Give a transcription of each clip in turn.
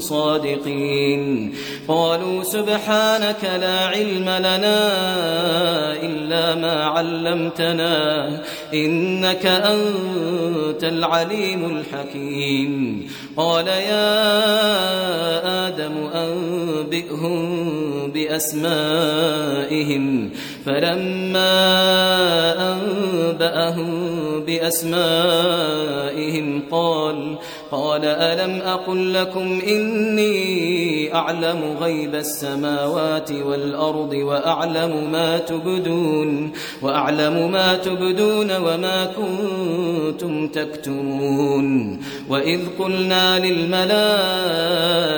صادقين. قالوا سبحانك لا علم لنا إلا ما علمتنا إنك أنت العليم الحكيم. قال يا آدم أنبئهم بأسمائهم. فلما أنبأهم بأسمائهم قال قال ألم أقل لكم إني أعلم غيب السماوات والأرض وأعلم ما تبدون وأعلم ما تبدون وما كنتم تكتمون وإذ قلنا للملائكة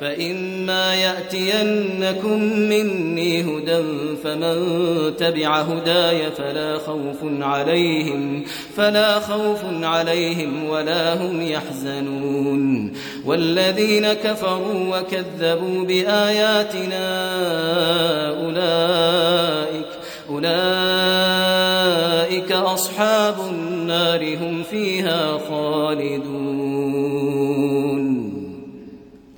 فإما يأتينكم مني هدى فمن تبع هداي فلا خوف عليهم فلا خوف عليهم ولا هم يحزنون. والذين كفروا وكذبوا بآياتنا أولئك أولئك أصحاب النار هم فيها خالدون.